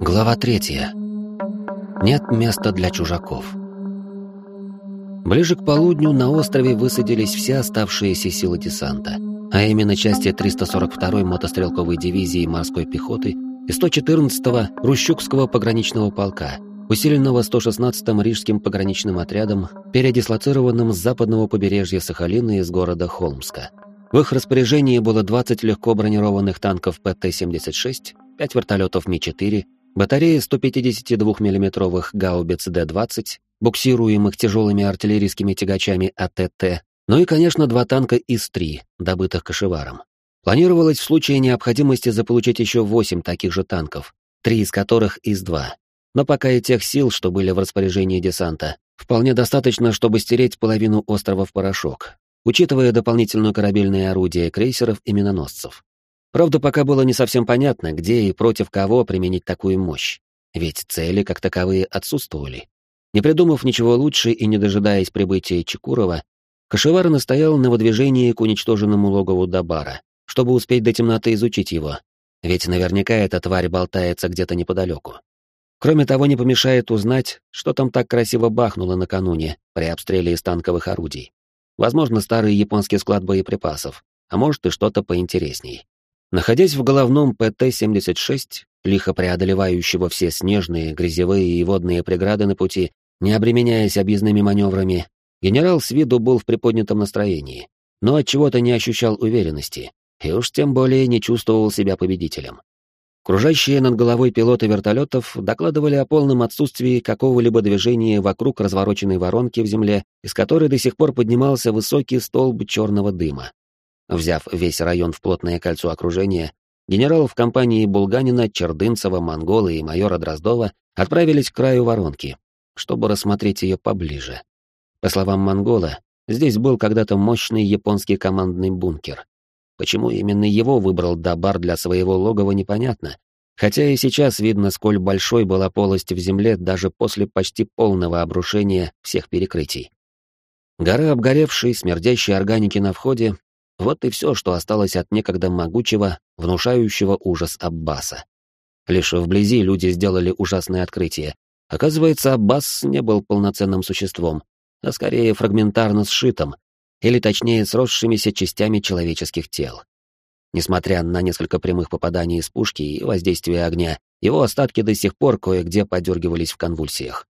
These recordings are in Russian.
Глава третья. Нет места для чужаков. Ближе к полудню на острове высадились все оставшиеся силы десанта, а именно части 342-й мотострелковой дивизии морской пехоты и 114-го Рущукского пограничного полка, усиленного 116-м Рижским пограничным отрядом, передислоцированным с западного побережья Сахалина из города Холмска. В их распоряжении было 20 легко бронированных танков ПТ-76, 5 вертолетов Ми-4, батареи 152 миллиметровых гаубиц Д-20, буксируемых тяжелыми артиллерийскими тягачами АТТ, ну и, конечно, два танка ИС-3, добытых кошеваром. Планировалось в случае необходимости заполучить еще 8 таких же танков, три из которых ИС-2. Но пока и тех сил, что были в распоряжении десанта, вполне достаточно, чтобы стереть половину острова в порошок, учитывая дополнительное корабельное орудие крейсеров и миноносцев. Правда, пока было не совсем понятно, где и против кого применить такую мощь, ведь цели как таковые отсутствовали. Не придумав ничего лучше и не дожидаясь прибытия Чекурова, Кашевар настоял на выдвижении к уничтоженному логову Дабара, чтобы успеть до темноты изучить его, ведь наверняка эта тварь болтается где-то неподалеку. Кроме того, не помешает узнать, что там так красиво бахнуло накануне при обстреле из танковых орудий. Возможно, старый японский склад боеприпасов, а может и что-то поинтересней. Находясь в головном ПТ-76, лихо преодолевающего все снежные, грязевые и водные преграды на пути, не обременяясь объездными маневрами, генерал с виду был в приподнятом настроении, но от чего то не ощущал уверенности, и уж тем более не чувствовал себя победителем. Кружащие над головой пилоты вертолетов докладывали о полном отсутствии какого-либо движения вокруг развороченной воронки в земле, из которой до сих пор поднимался высокий столб черного дыма. Взяв весь район в плотное кольцо окружения, генерал в компании Булганина, Чердынцева, Монгола и майора Дроздова отправились к краю воронки, чтобы рассмотреть ее поближе. По словам Монгола, здесь был когда-то мощный японский командный бункер, Почему именно его выбрал Дабар для своего логова, непонятно. Хотя и сейчас видно, сколь большой была полость в земле даже после почти полного обрушения всех перекрытий. Гора обгоревшей, смердящей органики на входе — вот и все, что осталось от некогда могучего, внушающего ужас Аббаса. Лишь вблизи люди сделали ужасное открытие. Оказывается, Аббас не был полноценным существом, а скорее фрагментарно сшитым, или точнее сросшимися частями человеческих тел. Несмотря на несколько прямых попаданий из пушки и воздействия огня, его остатки до сих пор кое-где подергивались в конвульсиях.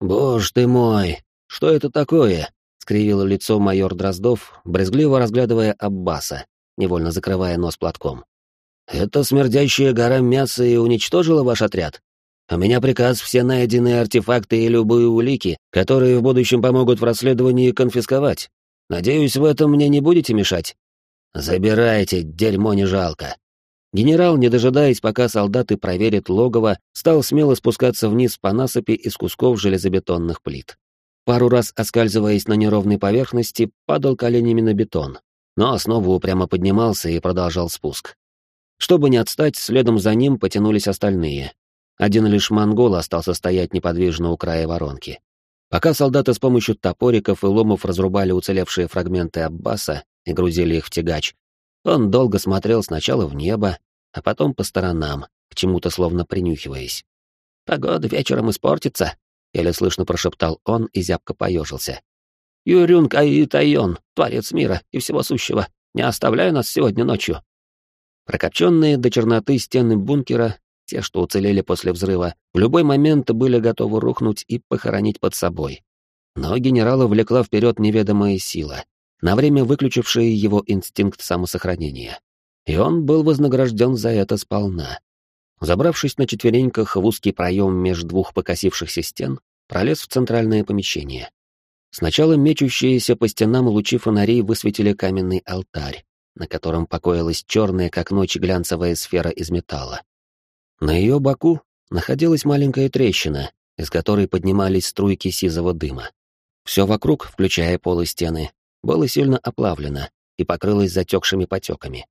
«Боже ты мой! Что это такое?» — скривило лицо майор Дроздов, брезгливо разглядывая Аббаса, невольно закрывая нос платком. «Это смердящая гора мяса и уничтожила ваш отряд? У меня приказ все найденные артефакты и любые улики, которые в будущем помогут в расследовании, конфисковать. Надеюсь, в этом мне не будете мешать? Забирайте, дерьмо не жалко. Генерал, не дожидаясь, пока солдаты проверят логово, стал смело спускаться вниз по насыпи из кусков железобетонных плит. Пару раз оскальзываясь на неровной поверхности, падал коленями на бетон, но снова упрямо поднимался и продолжал спуск. Чтобы не отстать, следом за ним потянулись остальные. Один лишь монгол остался стоять неподвижно у края воронки. Пока солдаты с помощью топориков и ломов разрубали уцелевшие фрагменты Аббаса и грузили их в тягач, он долго смотрел сначала в небо, а потом по сторонам, к чему-то словно принюхиваясь. «Погода вечером испортится», — еле слышно прошептал он и зябко поежился. «Юрюнг Аи Тайон, творец мира и всего сущего, не оставляй нас сегодня ночью». Прокопченные до черноты стены бункера те, что уцелели после взрыва, в любой момент были готовы рухнуть и похоронить под собой. Но генерала влекла вперед неведомая сила, на время выключившая его инстинкт самосохранения. И он был вознагражден за это сполна. Забравшись на четвереньках в узкий проем между двух покосившихся стен, пролез в центральное помещение. Сначала мечущиеся по стенам лучи фонарей высветили каменный алтарь, на котором покоилась черная, как ночь, глянцевая сфера из металла. На ее боку находилась маленькая трещина, из которой поднимались струйки сизого дыма. Все вокруг, включая полы стены, было сильно оплавлено и покрылось затекшими потеками.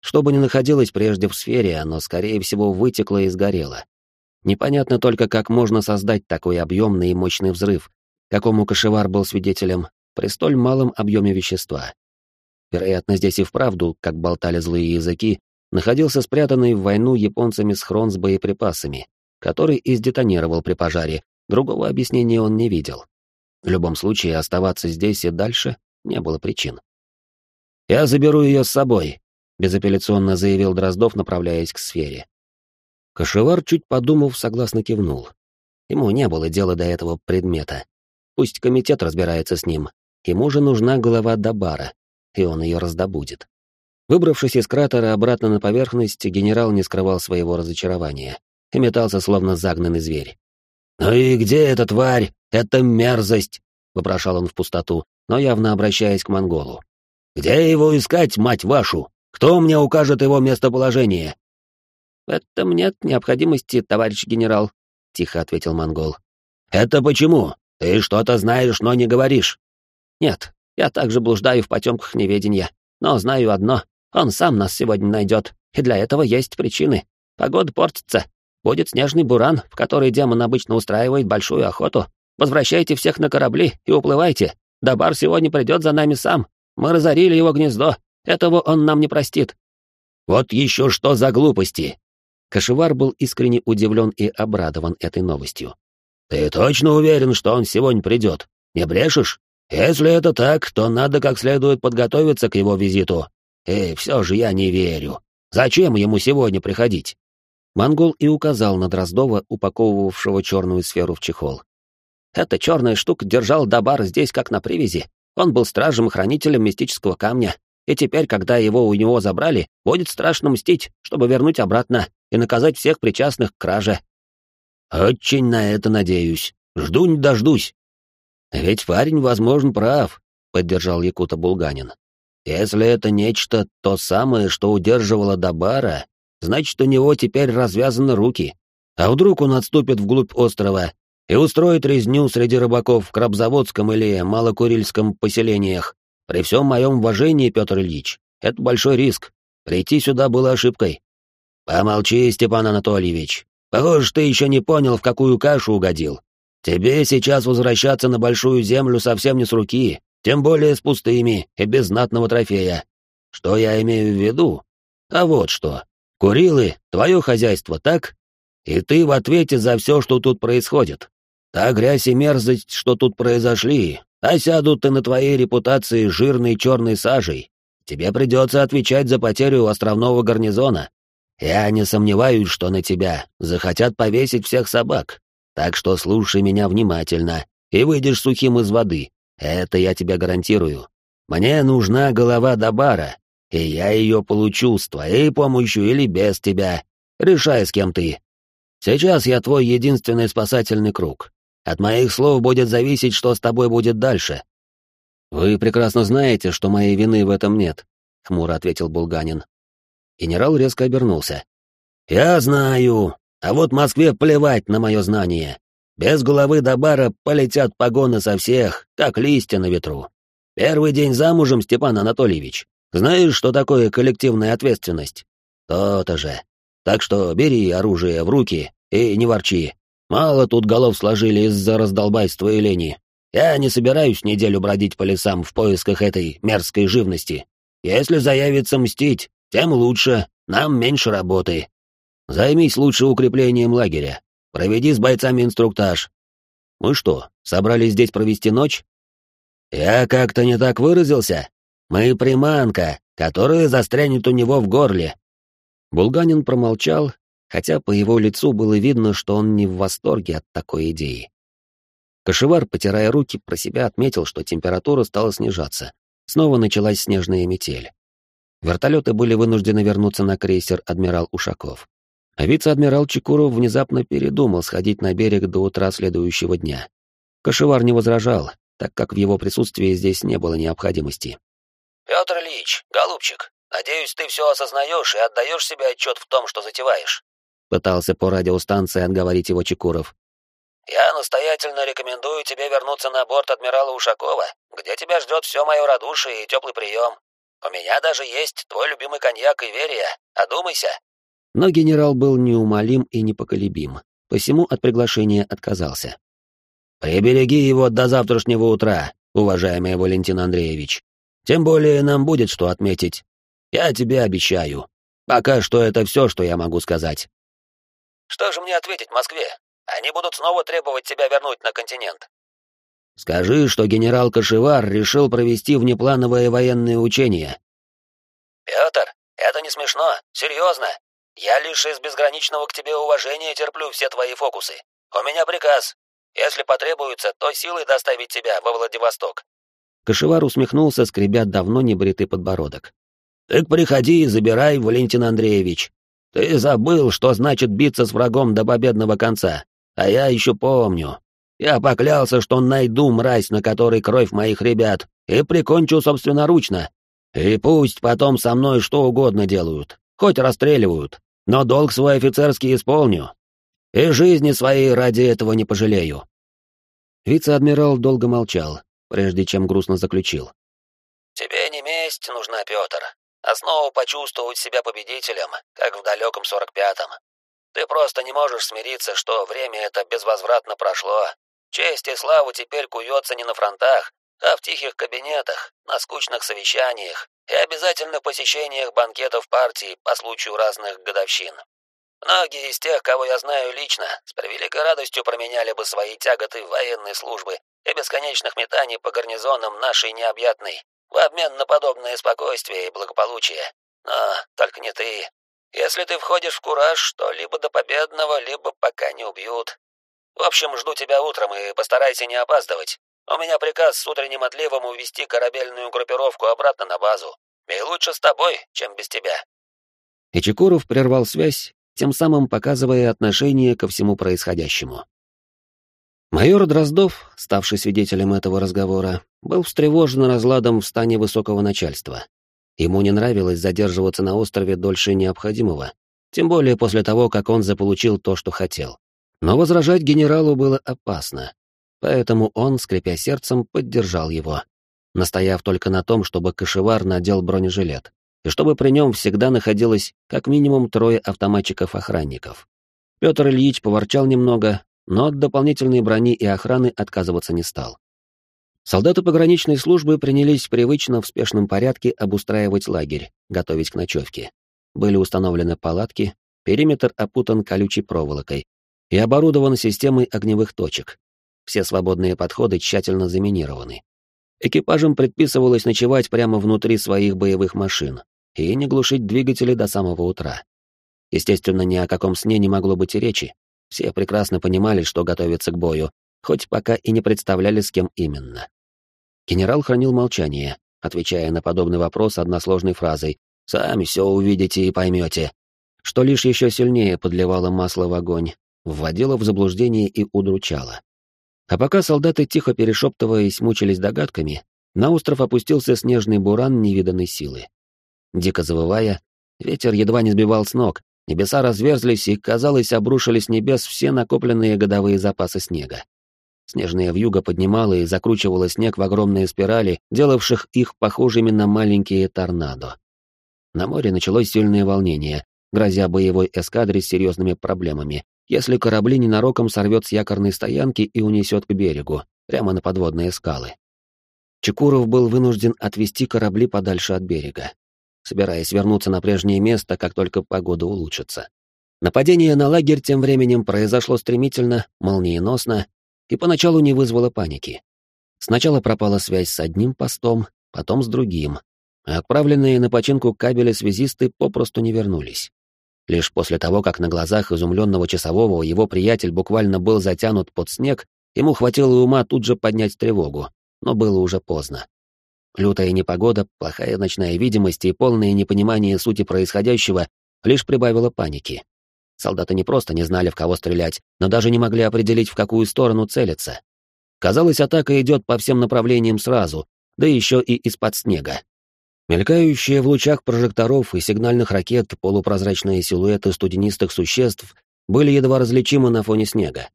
Что бы ни находилось прежде в сфере, оно, скорее всего, вытекло и сгорело. Непонятно только, как можно создать такой объемный и мощный взрыв, какому кошевар был свидетелем, при столь малом объеме вещества. Вероятно, здесь и вправду, как болтали злые языки, находился спрятанный в войну японцами схрон с боеприпасами, который и сдетонировал при пожаре, другого объяснения он не видел. В любом случае, оставаться здесь и дальше не было причин. «Я заберу ее с собой», — безапелляционно заявил Дроздов, направляясь к сфере. Кашевар, чуть подумав, согласно кивнул. Ему не было дела до этого предмета. Пусть комитет разбирается с ним. Ему же нужна голова Дабара, и он ее раздобудет. Выбравшись из кратера обратно на поверхность, генерал не скрывал своего разочарования и метался, словно загнанный зверь. «Ну и где эта тварь? Это мерзость!» — вопрошал он в пустоту, но явно обращаясь к монголу. «Где его искать, мать вашу? Кто мне укажет его местоположение?» «В этом нет необходимости, товарищ генерал», — тихо ответил монгол. «Это почему? Ты что-то знаешь, но не говоришь». «Нет, я также блуждаю в потемках неведения, но знаю одно — он сам нас сегодня найдет, и для этого есть причины. Погода портится, будет снежный буран, в который демон обычно устраивает большую охоту. Возвращайте всех на корабли и уплывайте. Дабар сегодня придет за нами сам. Мы разорили его гнездо. Этого он нам не простит». «Вот еще что за глупости!» Кашевар был искренне удивлен и обрадован этой новостью. «Ты точно уверен, что он сегодня придет? Не брешешь? Если это так, то надо как следует подготовиться к его визиту. И все же я не верю. Зачем ему сегодня приходить?» Монгол и указал на Дроздова, упаковывавшего черную сферу в чехол. «Эта черная штука держал Дабар здесь как на привязи. Он был стражем и хранителем мистического камня, и теперь, когда его у него забрали, будет страшно мстить, чтобы вернуть обратно и наказать всех причастных к краже. Очень на это надеюсь. Жду не дождусь. Ведь парень, возможно, прав, поддержал Якута Булганин. Если это нечто то самое, что удерживало Дабара, значит, у него теперь развязаны руки. А вдруг он отступит вглубь острова и устроит резню среди рыбаков в Крабзаводском или Малокурильском поселениях? При всем моем уважении, Петр Ильич, это большой риск. Прийти сюда было ошибкой. «Помолчи, Степан Анатольевич. Похоже, ты еще не понял, в какую кашу угодил. Тебе сейчас возвращаться на Большую Землю совсем не с руки, тем более с пустыми и без знатного трофея. Что я имею в виду? А вот что. Курилы — твое хозяйство, так? И ты в ответе за все, что тут происходит. Та грязь и мерзость, что тут произошли, осядут ты на твоей репутации жирной черной сажей. Тебе придется отвечать за потерю островного гарнизона, я не сомневаюсь, что на тебя захотят повесить всех собак. Так что слушай меня внимательно и выйдешь сухим из воды. Это я тебе гарантирую. Мне нужна голова Дабара, и я ее получу с твоей помощью или без тебя. Решай, с кем ты. Сейчас я твой единственный спасательный круг. От моих слов будет зависеть, что с тобой будет дальше. Вы прекрасно знаете, что моей вины в этом нет, хмуро ответил Булганин. Генерал резко обернулся. «Я знаю, а вот Москве плевать на мое знание. Без головы до бара полетят погоны со всех, как листья на ветру. Первый день замужем, Степан Анатольевич. Знаешь, что такое коллективная ответственность? То-то же. Так что бери оружие в руки и не ворчи. Мало тут голов сложили из-за раздолбайства и лени. Я не собираюсь неделю бродить по лесам в поисках этой мерзкой живности. Если заявится мстить, тем лучше, нам меньше работы. Займись лучше укреплением лагеря. Проведи с бойцами инструктаж. Мы что, собрались здесь провести ночь? Я как-то не так выразился. Мы приманка, которая застрянет у него в горле. Булганин промолчал, хотя по его лицу было видно, что он не в восторге от такой идеи. Кошевар, потирая руки, про себя отметил, что температура стала снижаться. Снова началась снежная метель. Вертолеты были вынуждены вернуться на крейсер «Адмирал Ушаков». А вице-адмирал Чекуров внезапно передумал сходить на берег до утра следующего дня. Кошевар не возражал, так как в его присутствии здесь не было необходимости. «Петр Ильич, голубчик, надеюсь, ты все осознаешь и отдаешь себе отчет в том, что затеваешь?» Пытался по радиостанции отговорить его Чекуров. «Я настоятельно рекомендую тебе вернуться на борт адмирала Ушакова, где тебя ждет все мое радушие и теплый прием. У меня даже есть твой любимый коньяк и верия. Одумайся. Но генерал был неумолим и непоколебим, посему от приглашения отказался. «Прибереги его до завтрашнего утра, уважаемый Валентин Андреевич. Тем более нам будет что отметить. Я тебе обещаю. Пока что это все, что я могу сказать. Что же мне ответить Москве? Они будут снова требовать тебя вернуть на континент. Скажи, что генерал Кашевар решил провести внеплановое военное учение. Петр, это не смешно, серьезно. Я лишь из безграничного к тебе уважения терплю все твои фокусы. У меня приказ. Если потребуется, то силой доставить тебя во Владивосток. Кашевар усмехнулся, скребя давно небритый подбородок. «Так приходи и забирай, Валентин Андреевич. Ты забыл, что значит биться с врагом до победного конца. А я еще помню. Я поклялся, что найду мразь, на которой кровь моих ребят, и прикончу собственноручно. И пусть потом со мной что угодно делают, хоть расстреливают, но долг свой офицерский исполню. И жизни своей ради этого не пожалею». Вице-адмирал долго молчал, прежде чем грустно заключил. «Тебе не месть нужна, Петр, а снова почувствовать себя победителем, как в далеком сорок пятом. Ты просто не можешь смириться, что время это безвозвратно прошло. Честь и слава теперь куется не на фронтах, а в тихих кабинетах, на скучных совещаниях и обязательных посещениях банкетов партии по случаю разных годовщин. Многие из тех, кого я знаю лично, с превеликой радостью променяли бы свои тяготы военной службы и бесконечных метаний по гарнизонам нашей необъятной в обмен на подобное спокойствие и благополучие. Но только не ты. Если ты входишь в кураж, то либо до победного, либо пока не убьют. В общем, жду тебя утром и постарайся не опаздывать. У меня приказ с утренним отливом увести корабельную группировку обратно на базу. И лучше с тобой, чем без тебя. И Чекуров прервал связь, тем самым показывая отношение ко всему происходящему. Майор Дроздов, ставший свидетелем этого разговора, был встревожен разладом в стане высокого начальства. Ему не нравилось задерживаться на острове дольше необходимого, тем более после того, как он заполучил то, что хотел. Но возражать генералу было опасно, поэтому он, скрипя сердцем, поддержал его, настояв только на том, чтобы Кашевар надел бронежилет, и чтобы при нем всегда находилось как минимум трое автоматчиков-охранников. Петр Ильич поворчал немного, но от дополнительной брони и охраны отказываться не стал. Солдаты пограничной службы принялись привычно в спешном порядке обустраивать лагерь, готовить к ночевке. Были установлены палатки, периметр опутан колючей проволокой и оборудован системой огневых точек. Все свободные подходы тщательно заминированы. Экипажам предписывалось ночевать прямо внутри своих боевых машин и не глушить двигатели до самого утра. Естественно, ни о каком сне не могло быть и речи, все прекрасно понимали, что готовится к бою, хоть пока и не представляли, с кем именно. Генерал хранил молчание, отвечая на подобный вопрос односложной фразой «Сами все увидите и поймете», что лишь еще сильнее подливало масло в огонь, вводило в заблуждение и удручало. А пока солдаты, тихо перешептываясь, мучились догадками, на остров опустился снежный буран невиданной силы. Дико завывая, ветер едва не сбивал с ног, Небеса разверзлись и, казалось, обрушили с небес все накопленные годовые запасы снега. Снежная вьюга поднимала и закручивала снег в огромные спирали, делавших их похожими на маленькие торнадо. На море началось сильное волнение, грозя боевой эскадре с серьезными проблемами, если корабли ненароком сорвет с якорной стоянки и унесет к берегу, прямо на подводные скалы. Чекуров был вынужден отвести корабли подальше от берега собираясь вернуться на прежнее место, как только погода улучшится. Нападение на лагерь тем временем произошло стремительно, молниеносно и поначалу не вызвало паники. Сначала пропала связь с одним постом, потом с другим, а отправленные на починку кабели связисты попросту не вернулись. Лишь после того, как на глазах изумленного часового его приятель буквально был затянут под снег, ему хватило ума тут же поднять тревогу, но было уже поздно. Лютая непогода, плохая ночная видимость и полное непонимание сути происходящего лишь прибавило паники. Солдаты не просто не знали, в кого стрелять, но даже не могли определить, в какую сторону целиться. Казалось, атака идет по всем направлениям сразу, да еще и из-под снега. Мелькающие в лучах прожекторов и сигнальных ракет полупрозрачные силуэты студенистых существ были едва различимы на фоне снега.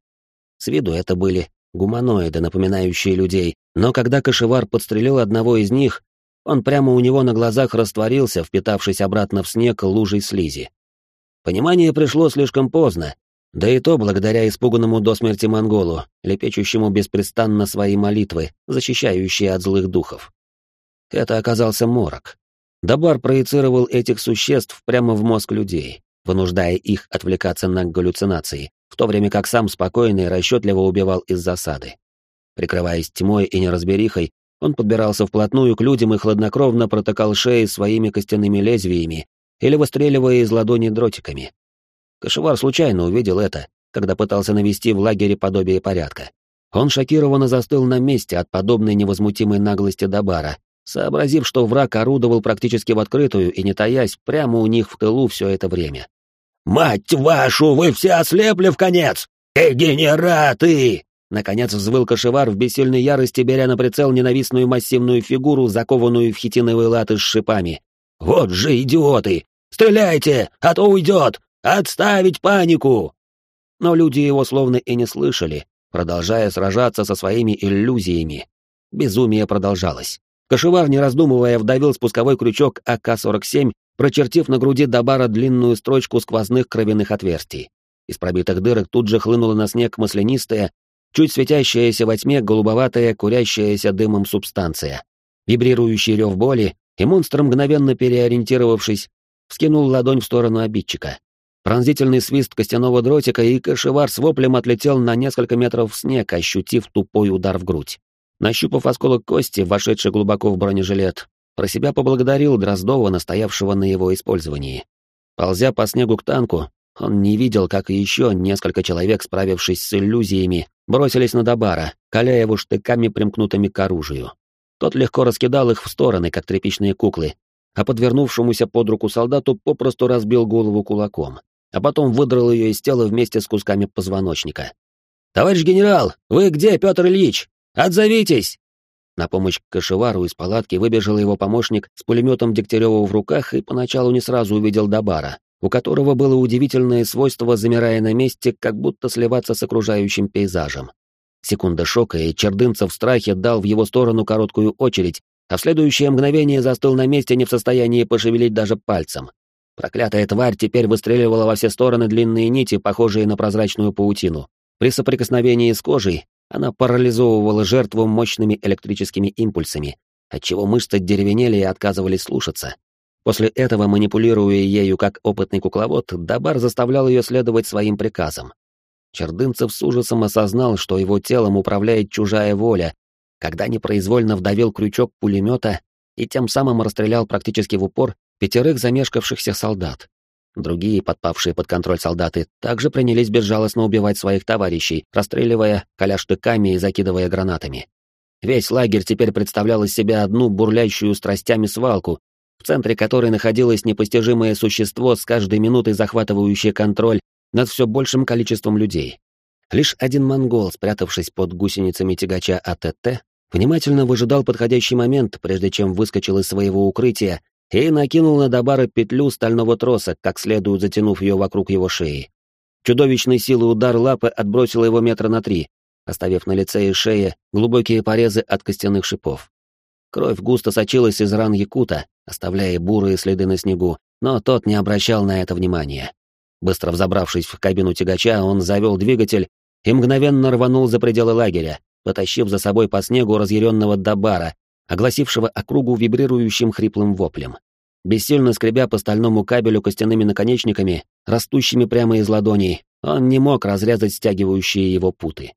С виду это были гуманоиды, напоминающие людей, но когда кошевар подстрелил одного из них, он прямо у него на глазах растворился, впитавшись обратно в снег лужей слизи. Понимание пришло слишком поздно, да и то благодаря испуганному до смерти монголу, лепечущему беспрестанно свои молитвы, защищающие от злых духов. Это оказался морок. Дабар проецировал этих существ прямо в мозг людей, вынуждая их отвлекаться на галлюцинации, в то время как сам спокойно и расчетливо убивал из засады. Прикрываясь тьмой и неразберихой, он подбирался вплотную к людям и хладнокровно протыкал шеи своими костяными лезвиями или выстреливая из ладони дротиками. Кашевар случайно увидел это, когда пытался навести в лагере подобие порядка. Он шокированно застыл на месте от подобной невозмутимой наглости Дабара, сообразив, что враг орудовал практически в открытую и не таясь прямо у них в тылу все это время. «Мать вашу, вы все ослепли в конец! Дегенераты!» Наконец взвыл кошевар в бессильной ярости, беря на прицел ненавистную массивную фигуру, закованную в хитиновые латы с шипами. «Вот же идиоты! Стреляйте, а то уйдет! Отставить панику!» Но люди его словно и не слышали, продолжая сражаться со своими иллюзиями. Безумие продолжалось. Кошевар, не раздумывая, вдавил спусковой крючок АК-47, прочертив на груди Добара длинную строчку сквозных кровяных отверстий. Из пробитых дырок тут же хлынула на снег маслянистая, чуть светящаяся во тьме голубоватая, курящаяся дымом субстанция. Вибрирующий рев боли, и монстр, мгновенно переориентировавшись, вскинул ладонь в сторону обидчика. Пронзительный свист костяного дротика, и кошевар с воплем отлетел на несколько метров в снег, ощутив тупой удар в грудь. Нащупав осколок кости, вошедший глубоко в бронежилет, про себя поблагодарил Дроздова, настоявшего на его использовании. Ползя по снегу к танку, он не видел, как еще несколько человек, справившись с иллюзиями, бросились на Добара, коля его штыками, примкнутыми к оружию. Тот легко раскидал их в стороны, как тряпичные куклы, а подвернувшемуся под руку солдату попросту разбил голову кулаком а потом выдрал ее из тела вместе с кусками позвоночника. «Товарищ генерал, вы где, Петр Ильич? Отзовитесь!» На помощь Кашевару из палатки выбежал его помощник с пулеметом Дегтярева в руках и поначалу не сразу увидел Добара, у которого было удивительное свойство, замирая на месте, как будто сливаться с окружающим пейзажем. Секунда шока, и Чердынцев в страхе дал в его сторону короткую очередь, а в следующее мгновение застыл на месте не в состоянии пошевелить даже пальцем. Проклятая тварь теперь выстреливала во все стороны длинные нити, похожие на прозрачную паутину. При соприкосновении с кожей она парализовывала жертву мощными электрическими импульсами, отчего мышцы деревенели и отказывались слушаться. После этого, манипулируя ею как опытный кукловод, Дабар заставлял ее следовать своим приказам. Чердынцев с ужасом осознал, что его телом управляет чужая воля, когда непроизвольно вдавил крючок пулемета и тем самым расстрелял практически в упор пятерых замешкавшихся солдат. Другие, подпавшие под контроль солдаты, также принялись безжалостно убивать своих товарищей, расстреливая, коля штыками и закидывая гранатами. Весь лагерь теперь представлял из себя одну бурлящую страстями свалку, в центре которой находилось непостижимое существо с каждой минутой захватывающее контроль над все большим количеством людей. Лишь один монгол, спрятавшись под гусеницами тягача АТТ, внимательно выжидал подходящий момент, прежде чем выскочил из своего укрытия и накинул на Добара петлю стального троса, как следует затянув ее вокруг его шеи. Чудовищной силы удар лапы отбросил его метра на три, оставив на лице и шее глубокие порезы от костяных шипов. Кровь густо сочилась из ран Якута, оставляя бурые следы на снегу, но тот не обращал на это внимания. Быстро взобравшись в кабину тягача, он завел двигатель и мгновенно рванул за пределы лагеря, потащив за собой по снегу разъяренного Дабара, огласившего округу вибрирующим хриплым воплем. Бессильно скребя по стальному кабелю костяными наконечниками, растущими прямо из ладоней, он не мог разрезать стягивающие его путы.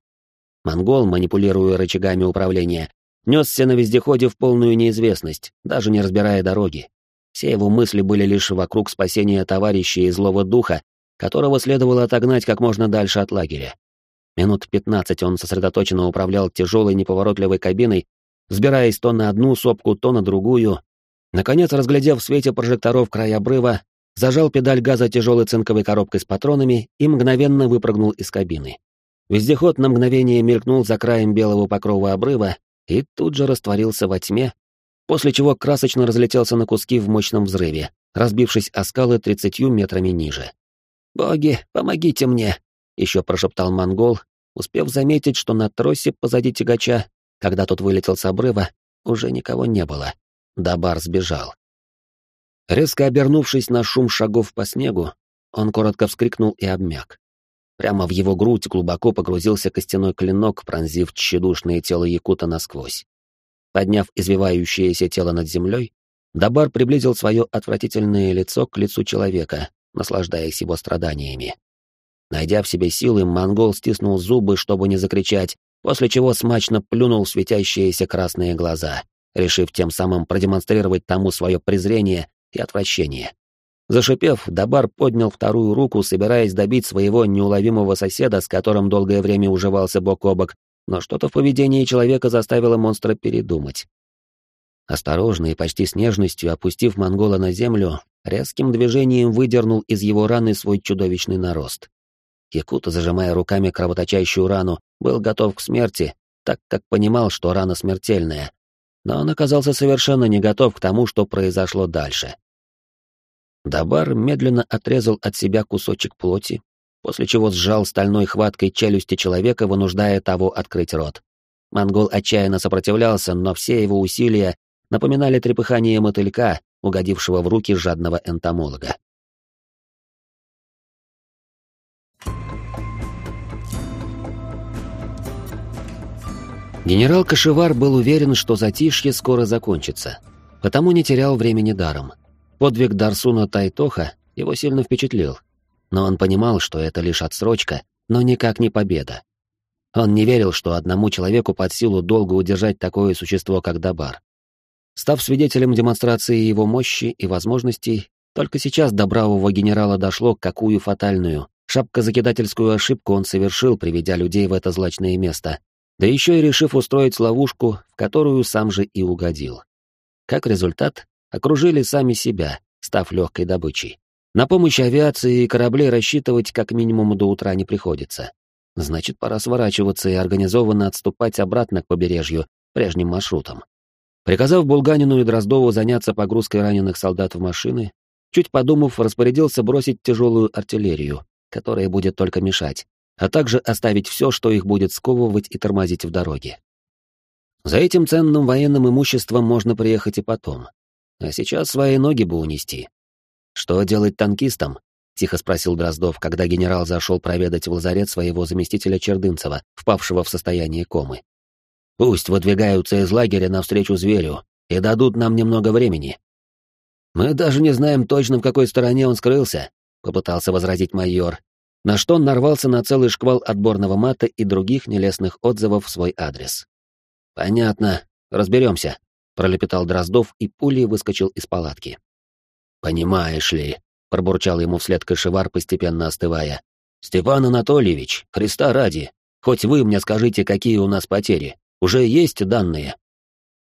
Монгол, манипулируя рычагами управления, несся на вездеходе в полную неизвестность, даже не разбирая дороги. Все его мысли были лишь вокруг спасения товарища и злого духа, которого следовало отогнать как можно дальше от лагеря. Минут пятнадцать он сосредоточенно управлял тяжелой неповоротливой кабиной, взбираясь то на одну сопку, то на другую. Наконец, разглядев в свете прожекторов край обрыва, зажал педаль газа тяжелой цинковой коробкой с патронами и мгновенно выпрыгнул из кабины. Вездеход на мгновение мелькнул за краем белого покрова обрыва и тут же растворился во тьме, после чего красочно разлетелся на куски в мощном взрыве, разбившись о скалы тридцатью метрами ниже. «Боги, помогите мне!» — еще прошептал монгол, успев заметить, что на тросе позади тягача когда тот вылетел с обрыва, уже никого не было. Дабар сбежал. Резко обернувшись на шум шагов по снегу, он коротко вскрикнул и обмяк. Прямо в его грудь глубоко погрузился костяной клинок, пронзив тщедушное тело Якута насквозь. Подняв извивающееся тело над землей, Дабар приблизил свое отвратительное лицо к лицу человека, наслаждаясь его страданиями. Найдя в себе силы, монгол стиснул зубы, чтобы не закричать, после чего смачно плюнул светящиеся красные глаза, решив тем самым продемонстрировать тому свое презрение и отвращение. Зашипев, Дабар поднял вторую руку, собираясь добить своего неуловимого соседа, с которым долгое время уживался бок о бок, но что-то в поведении человека заставило монстра передумать. Осторожно и почти с нежностью опустив монгола на землю, резким движением выдернул из его раны свой чудовищный нарост. Якут, зажимая руками кровоточащую рану, был готов к смерти, так как понимал, что рана смертельная. Но он оказался совершенно не готов к тому, что произошло дальше. Дабар медленно отрезал от себя кусочек плоти, после чего сжал стальной хваткой челюсти человека, вынуждая того открыть рот. Монгол отчаянно сопротивлялся, но все его усилия напоминали трепыхание мотылька, угодившего в руки жадного энтомолога. Генерал Кашевар был уверен, что затишье скоро закончится, потому не терял времени даром. Подвиг Дарсуна Тайтоха его сильно впечатлил, но он понимал, что это лишь отсрочка, но никак не победа. Он не верил, что одному человеку под силу долго удержать такое существо, как Дабар. Став свидетелем демонстрации его мощи и возможностей, только сейчас до бравого генерала дошло, какую фатальную, шапкозакидательскую ошибку он совершил, приведя людей в это злачное место, да еще и решив устроить ловушку, в которую сам же и угодил. Как результат, окружили сами себя, став легкой добычей. На помощь авиации и кораблей рассчитывать как минимум до утра не приходится. Значит, пора сворачиваться и организованно отступать обратно к побережью прежним маршрутом. Приказав Булганину и Дроздову заняться погрузкой раненых солдат в машины, чуть подумав, распорядился бросить тяжелую артиллерию, которая будет только мешать, а также оставить все, что их будет сковывать и тормозить в дороге. За этим ценным военным имуществом можно приехать и потом. А сейчас свои ноги бы унести. Что делать танкистам? Тихо спросил Дроздов, когда генерал зашел проведать в лазарет своего заместителя Чердынцева, впавшего в состояние комы. Пусть выдвигаются из лагеря навстречу зверю и дадут нам немного времени. Мы даже не знаем точно, в какой стороне он скрылся, попытался возразить майор, на что он нарвался на целый шквал отборного мата и других нелестных отзывов в свой адрес. Понятно, разберемся, пролепетал Дроздов и пулей выскочил из палатки. Понимаешь ли, пробурчал ему вслед кошевар, постепенно остывая. Степан Анатольевич, Христа ради, хоть вы мне скажите, какие у нас потери. Уже есть данные.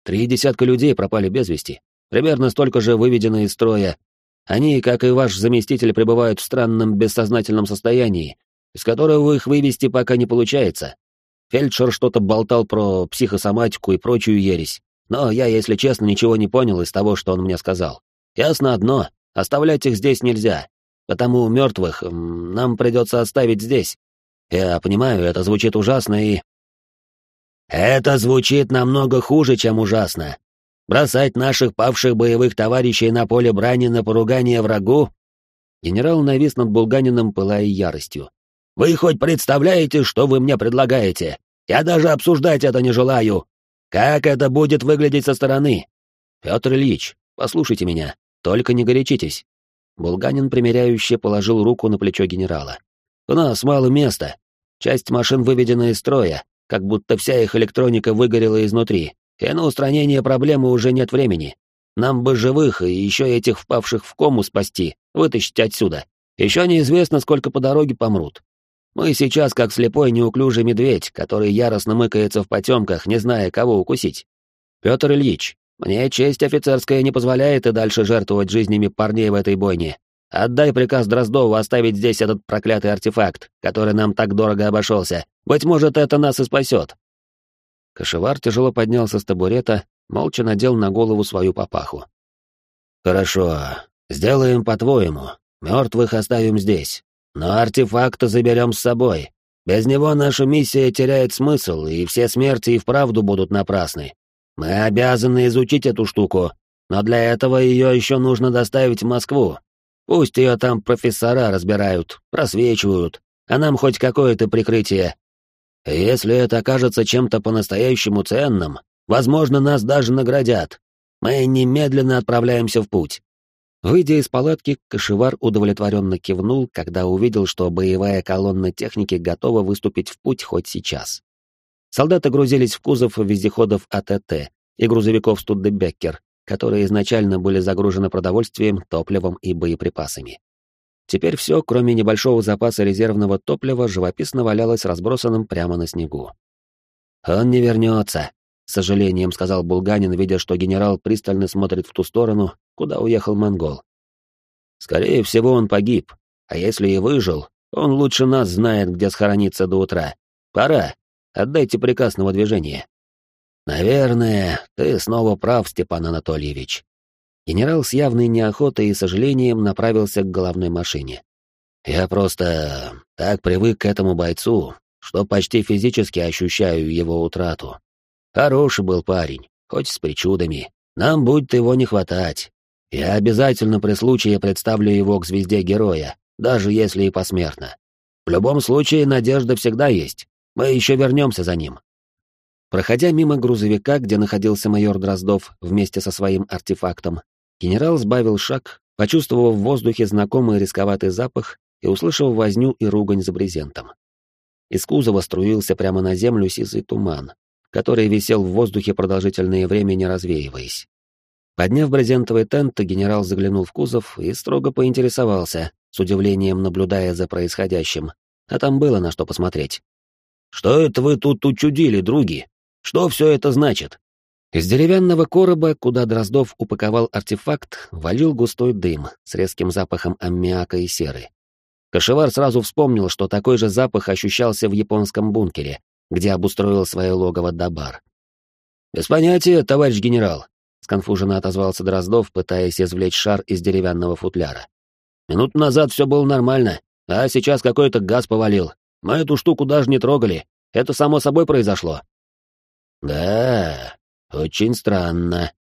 Три десятка людей пропали без вести, примерно столько же выведены из строя. Они, как и ваш заместитель, пребывают в странном бессознательном состоянии, из которого их вывести пока не получается. Фельдшер что-то болтал про психосоматику и прочую ересь, но я, если честно, ничего не понял из того, что он мне сказал. Ясно одно, оставлять их здесь нельзя, потому мертвых нам придется оставить здесь. Я понимаю, это звучит ужасно и... Это звучит намного хуже, чем ужасно. Бросать наших павших боевых товарищей на поле брани на поругание врагу? Генерал навис над Булганином, пылая яростью. Вы хоть представляете, что вы мне предлагаете? Я даже обсуждать это не желаю. Как это будет выглядеть со стороны? Петр Ильич, послушайте меня, только не горячитесь. Булганин примиряюще положил руку на плечо генерала. У нас мало места. Часть машин выведена из строя, как будто вся их электроника выгорела изнутри, и на устранение проблемы уже нет времени. Нам бы живых и еще этих впавших в кому спасти, вытащить отсюда. Еще неизвестно, сколько по дороге помрут. Мы сейчас как слепой неуклюжий медведь, который яростно мыкается в потемках, не зная, кого укусить. Петр Ильич, мне честь офицерская не позволяет и дальше жертвовать жизнями парней в этой бойне. Отдай приказ Дроздову оставить здесь этот проклятый артефакт, который нам так дорого обошелся. Быть может, это нас и спасет. Кашевар тяжело поднялся с табурета, молча надел на голову свою папаху. «Хорошо, сделаем по-твоему. Мертвых оставим здесь. Но артефакт заберем с собой. Без него наша миссия теряет смысл, и все смерти и вправду будут напрасны. Мы обязаны изучить эту штуку, но для этого ее еще нужно доставить в Москву, Пусть ее там профессора разбирают, просвечивают, а нам хоть какое-то прикрытие. Если это окажется чем-то по-настоящему ценным, возможно, нас даже наградят. Мы немедленно отправляемся в путь». Выйдя из палатки, Кашевар удовлетворенно кивнул, когда увидел, что боевая колонна техники готова выступить в путь хоть сейчас. Солдаты грузились в кузов вездеходов АТТ и грузовиков Студдебеккер, которые изначально были загружены продовольствием, топливом и боеприпасами. Теперь все, кроме небольшого запаса резервного топлива, живописно валялось разбросанным прямо на снегу. «Он не вернется», — с сожалением сказал Булганин, видя, что генерал пристально смотрит в ту сторону, куда уехал монгол. «Скорее всего, он погиб, а если и выжил, он лучше нас знает, где схорониться до утра. Пора. Отдайте приказ на выдвижение». «Наверное, ты снова прав, Степан Анатольевич», Генерал с явной неохотой и сожалением направился к головной машине. «Я просто так привык к этому бойцу, что почти физически ощущаю его утрату. Хороший был парень, хоть с причудами. Нам будет его не хватать. Я обязательно при случае представлю его к звезде героя, даже если и посмертно. В любом случае, надежда всегда есть. Мы еще вернемся за ним». Проходя мимо грузовика, где находился майор Дроздов вместе со своим артефактом, Генерал сбавил шаг, почувствовав в воздухе знакомый рисковатый запах и услышав возню и ругань за брезентом. Из кузова струился прямо на землю сизый туман, который висел в воздухе продолжительное время, не развеиваясь. Подняв брезентовый тент, генерал заглянул в кузов и строго поинтересовался, с удивлением наблюдая за происходящим, а там было на что посмотреть. «Что это вы тут учудили, други? Что все это значит?» Из деревянного короба, куда Дроздов упаковал артефакт, валил густой дым с резким запахом аммиака и серы. Кашевар сразу вспомнил, что такой же запах ощущался в японском бункере, где обустроил свое логово Дабар. «Без понятия, товарищ генерал», — сконфуженно отозвался Дроздов, пытаясь извлечь шар из деревянного футляра. «Минут назад все было нормально, а сейчас какой-то газ повалил. Мы эту штуку даже не трогали. Это само собой произошло». «Да, очень странно.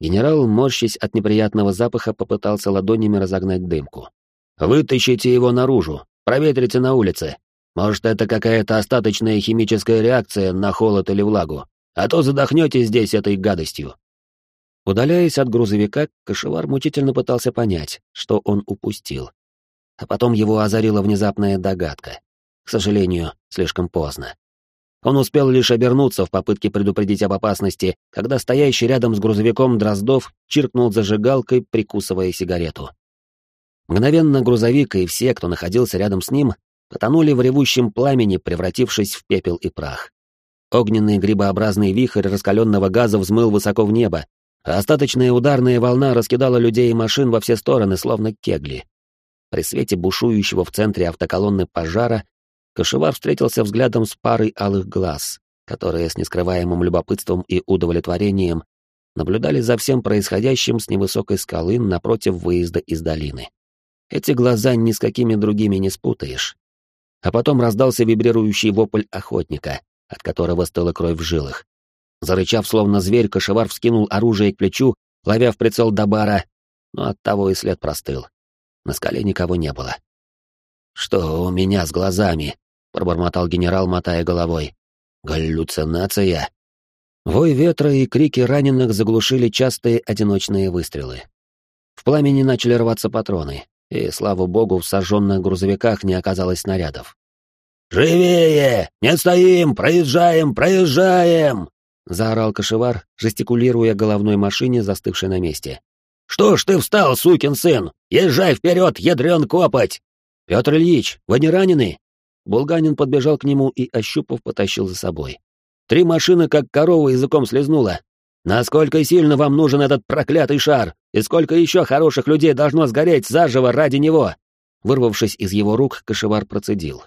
Генерал, морщись от неприятного запаха, попытался ладонями разогнать дымку. «Вытащите его наружу, проветрите на улице. Может, это какая-то остаточная химическая реакция на холод или влагу, а то задохнете здесь этой гадостью». Удаляясь от грузовика, Кашевар мучительно пытался понять, что он упустил. А потом его озарила внезапная догадка. К сожалению, слишком поздно. Он успел лишь обернуться в попытке предупредить об опасности, когда стоящий рядом с грузовиком Дроздов чиркнул зажигалкой, прикусывая сигарету. Мгновенно грузовик и все, кто находился рядом с ним, потонули в ревущем пламени, превратившись в пепел и прах. Огненный грибообразный вихрь раскаленного газа взмыл высоко в небо, а остаточная ударная волна раскидала людей и машин во все стороны, словно кегли. При свете бушующего в центре автоколонны пожара Кашевар встретился взглядом с парой алых глаз, которые с нескрываемым любопытством и удовлетворением наблюдали за всем происходящим с невысокой скалы напротив выезда из долины. Эти глаза ни с какими другими не спутаешь. А потом раздался вибрирующий вопль охотника, от которого стыла кровь в жилах. Зарычав, словно зверь, кошевар вскинул оружие к плечу, ловя в прицел Дабара, но оттого и след простыл. На скале никого не было. «Что у меня с глазами?» Пробормотал генерал, мотая головой. Галлюцинация. Вой ветра и крики раненых заглушили частые одиночные выстрелы. В пламени начали рваться патроны, и, слава богу, в сожженных грузовиках не оказалось снарядов. «Живее! Не стоим! Проезжаем! Проезжаем!» — заорал кошевар, жестикулируя головной машине, застывшей на месте. «Что ж ты встал, сукин сын? Езжай вперед, ядрен копать!» «Петр Ильич, вы не ранены?» Булганин подбежал к нему и, ощупав, потащил за собой. «Три машины, как корова, языком слезнула. Насколько сильно вам нужен этот проклятый шар? И сколько еще хороших людей должно сгореть заживо ради него?» Вырвавшись из его рук, кошевар процедил.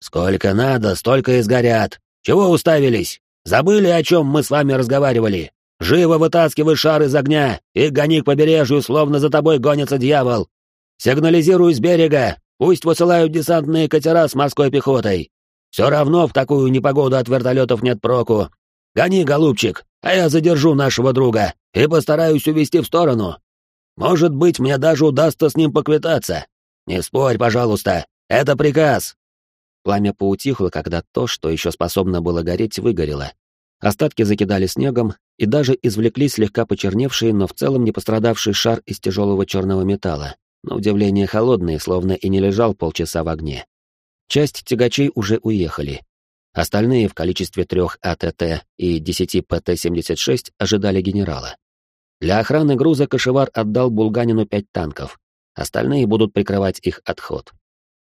«Сколько надо, столько и сгорят. Чего уставились? Забыли, о чем мы с вами разговаривали? Живо вытаскивай шар из огня и гони к побережью, словно за тобой гонится дьявол. Сигнализируй с берега, Пусть высылают десантные катера с морской пехотой. Все равно в такую непогоду от вертолетов нет проку. Гони, голубчик, а я задержу нашего друга и постараюсь увести в сторону. Может быть, мне даже удастся с ним поквитаться. Не спорь, пожалуйста, это приказ. Пламя поутихло, когда то, что еще способно было гореть, выгорело. Остатки закидали снегом и даже извлекли слегка почерневший, но в целом не пострадавший шар из тяжелого черного металла, на удивление холодный, словно и не лежал полчаса в огне. Часть тягачей уже уехали. Остальные в количестве трех АТТ и 10 ПТ-76 ожидали генерала. Для охраны груза Кашевар отдал Булганину пять танков. Остальные будут прикрывать их отход.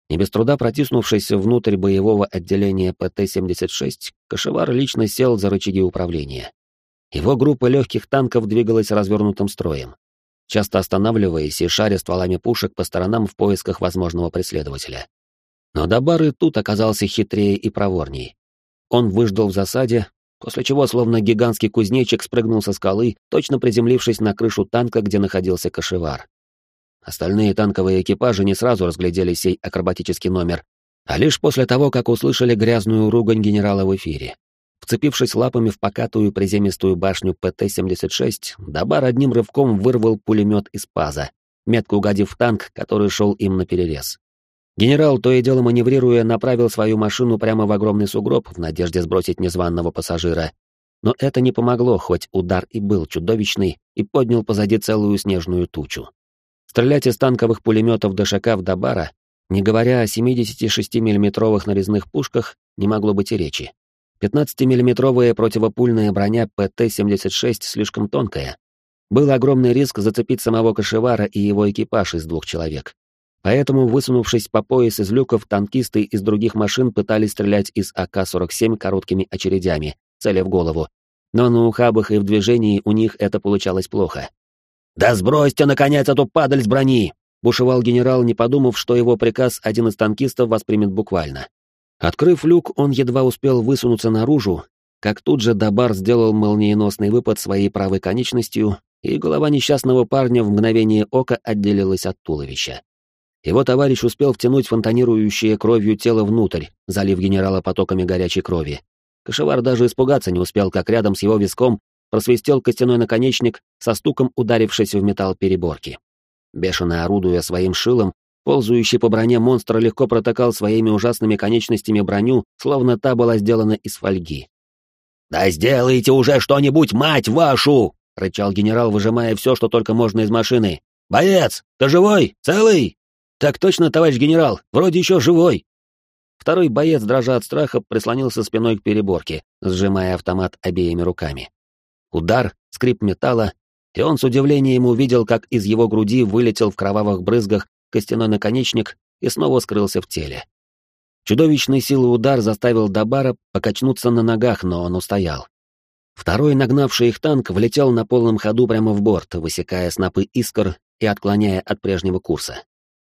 Не без труда протиснувшись внутрь боевого отделения ПТ-76, Кашевар лично сел за рычаги управления. Его группа легких танков двигалась развернутым строем, часто останавливаясь и шаря стволами пушек по сторонам в поисках возможного преследователя. Но Дабар и тут оказался хитрее и проворней. Он выждал в засаде, после чего словно гигантский кузнечик спрыгнул со скалы, точно приземлившись на крышу танка, где находился кошевар. Остальные танковые экипажи не сразу разглядели сей акробатический номер, а лишь после того, как услышали грязную ругань генерала в эфире. Вцепившись лапами в покатую приземистую башню ПТ-76, Дабар одним рывком вырвал пулемет из паза, метко угодив в танк, который шел им на перерез. Генерал, то и дело маневрируя, направил свою машину прямо в огромный сугроб в надежде сбросить незваного пассажира. Но это не помогло, хоть удар и был чудовищный, и поднял позади целую снежную тучу. Стрелять из танковых пулеметов ДШК в Дабара, не говоря о 76 миллиметровых нарезных пушках, не могло быть и речи. 15-миллиметровая противопульная броня ПТ-76 слишком тонкая. Был огромный риск зацепить самого Кашевара и его экипаж из двух человек. Поэтому, высунувшись по пояс из люков, танкисты из других машин пытались стрелять из АК-47 короткими очередями, целя в голову. Но на ухабах и в движении у них это получалось плохо. «Да сбросьте, наконец, эту падаль с брони!» — бушевал генерал, не подумав, что его приказ один из танкистов воспримет буквально. Открыв люк, он едва успел высунуться наружу, как тут же Дабар сделал молниеносный выпад своей правой конечностью, и голова несчастного парня в мгновение ока отделилась от туловища. Его товарищ успел втянуть фонтанирующее кровью тело внутрь, залив генерала потоками горячей крови. Кашевар даже испугаться не успел, как рядом с его виском просвистел костяной наконечник, со стуком ударившись в металл переборки. Бешено орудуя своим шилом, ползающий по броне монстр легко протыкал своими ужасными конечностями броню, словно та была сделана из фольги. «Да сделайте уже что-нибудь, мать вашу!» — рычал генерал, выжимая все, что только можно из машины. «Боец, ты живой? Целый?» «Так точно, товарищ генерал, вроде еще живой!» Второй боец, дрожа от страха, прислонился спиной к переборке, сжимая автомат обеими руками. Удар, скрип металла, и он с удивлением увидел, как из его груди вылетел в кровавых брызгах костяной наконечник и снова скрылся в теле. Чудовищной силы удар заставил Дабара покачнуться на ногах, но он устоял. Второй, нагнавший их танк, влетел на полном ходу прямо в борт, высекая снопы искр и отклоняя от прежнего курса.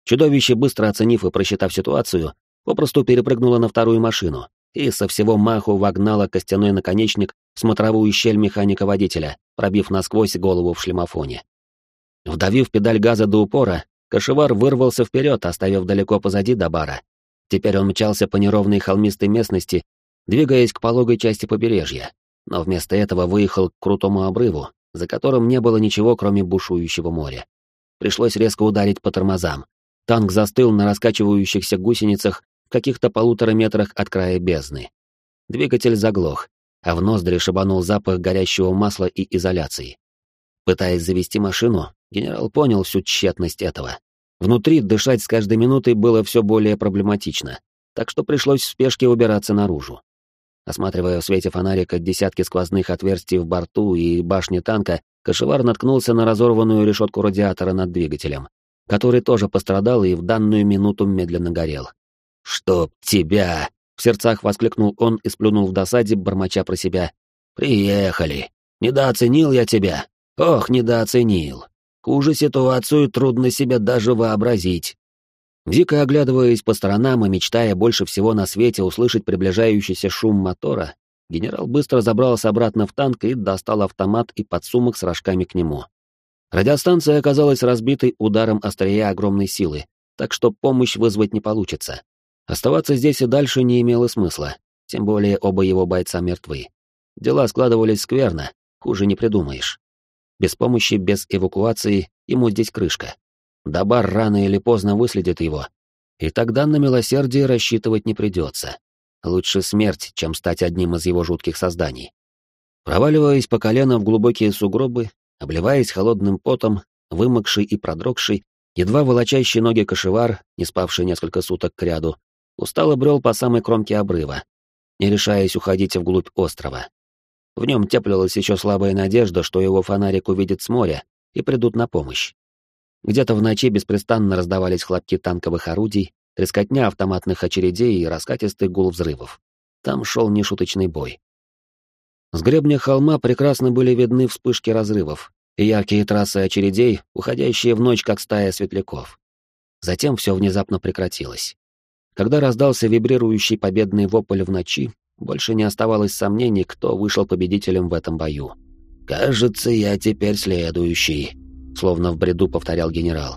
Чудовище, быстро оценив и просчитав ситуацию, попросту перепрыгнуло на вторую машину и со всего маху вогнало костяной наконечник в смотровую щель механика-водителя, пробив насквозь голову в шлемофоне. Вдавив педаль газа до упора, кошевар вырвался вперед, оставив далеко позади Дабара. Теперь он мчался по неровной холмистой местности, двигаясь к пологой части побережья, но вместо этого выехал к крутому обрыву, за которым не было ничего, кроме бушующего моря. Пришлось резко ударить по тормозам, Танк застыл на раскачивающихся гусеницах в каких-то полутора метрах от края бездны. Двигатель заглох, а в ноздри шибанул запах горящего масла и изоляции. Пытаясь завести машину, генерал понял всю тщетность этого. Внутри дышать с каждой минутой было все более проблематично, так что пришлось в спешке убираться наружу. Осматривая в свете фонарика десятки сквозных отверстий в борту и башне танка, кошевар наткнулся на разорванную решетку радиатора над двигателем который тоже пострадал и в данную минуту медленно горел. «Чтоб тебя!» — в сердцах воскликнул он и сплюнул в досаде, бормоча про себя. «Приехали! Недооценил я тебя! Ох, недооценил! Хуже ситуацию трудно себе даже вообразить!» Дико оглядываясь по сторонам и мечтая больше всего на свете услышать приближающийся шум мотора, генерал быстро забрался обратно в танк и достал автомат и подсумок с рожками к нему. Радиостанция оказалась разбитой ударом острия огромной силы, так что помощь вызвать не получится. Оставаться здесь и дальше не имело смысла, тем более оба его бойца мертвы. Дела складывались скверно, хуже не придумаешь. Без помощи, без эвакуации ему здесь крышка. Дабар рано или поздно выследит его, и тогда на милосердие рассчитывать не придется. Лучше смерть, чем стать одним из его жутких созданий. Проваливаясь по колено в глубокие сугробы, обливаясь холодным потом, вымокший и продрогший, едва волочащий ноги кошевар, не спавший несколько суток кряду, устало брел по самой кромке обрыва, не решаясь уходить вглубь острова. В нем теплилась еще слабая надежда, что его фонарик увидит с моря и придут на помощь. Где-то в ночи беспрестанно раздавались хлопки танковых орудий, трескотня автоматных очередей и раскатистый гул взрывов. Там шел нешуточный бой. С гребня холма прекрасно были видны вспышки разрывов и яркие трассы очередей, уходящие в ночь, как стая светляков. Затем все внезапно прекратилось. Когда раздался вибрирующий победный вопль в ночи, больше не оставалось сомнений, кто вышел победителем в этом бою. «Кажется, я теперь следующий», — словно в бреду повторял генерал.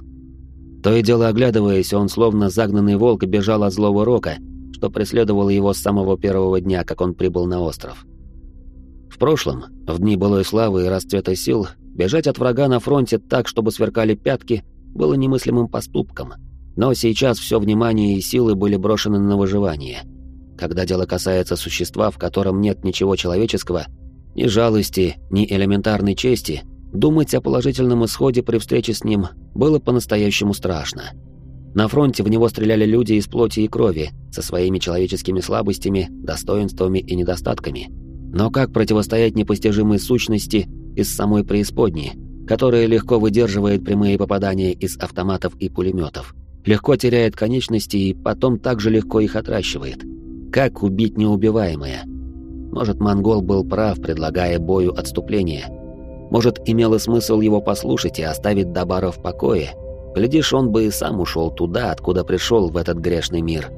То и дело оглядываясь, он словно загнанный волк бежал от злого рока, что преследовало его с самого первого дня, как он прибыл на остров. В прошлом, в дни былой славы и расцвета сил, бежать от врага на фронте так, чтобы сверкали пятки, было немыслимым поступком. Но сейчас все внимание и силы были брошены на выживание. Когда дело касается существа, в котором нет ничего человеческого, ни жалости, ни элементарной чести, думать о положительном исходе при встрече с ним было по-настоящему страшно. На фронте в него стреляли люди из плоти и крови, со своими человеческими слабостями, достоинствами и недостатками – но как противостоять непостижимой сущности из самой преисподней, которая легко выдерживает прямые попадания из автоматов и пулеметов, легко теряет конечности и потом также легко их отращивает? Как убить неубиваемое? Может, монгол был прав, предлагая бою отступление. Может, имело смысл его послушать и оставить Дабара в покое. Глядишь, он бы и сам ушел туда, откуда пришел в этот грешный мир.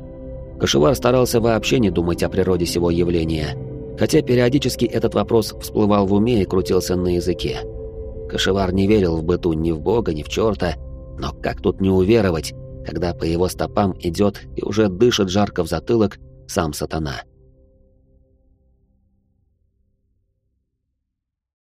Кашевар старался вообще не думать о природе сего явления – хотя периодически этот вопрос всплывал в уме и крутился на языке. Кашевар не верил в быту ни в бога, ни в черта, но как тут не уверовать, когда по его стопам идет и уже дышит жарко в затылок сам сатана.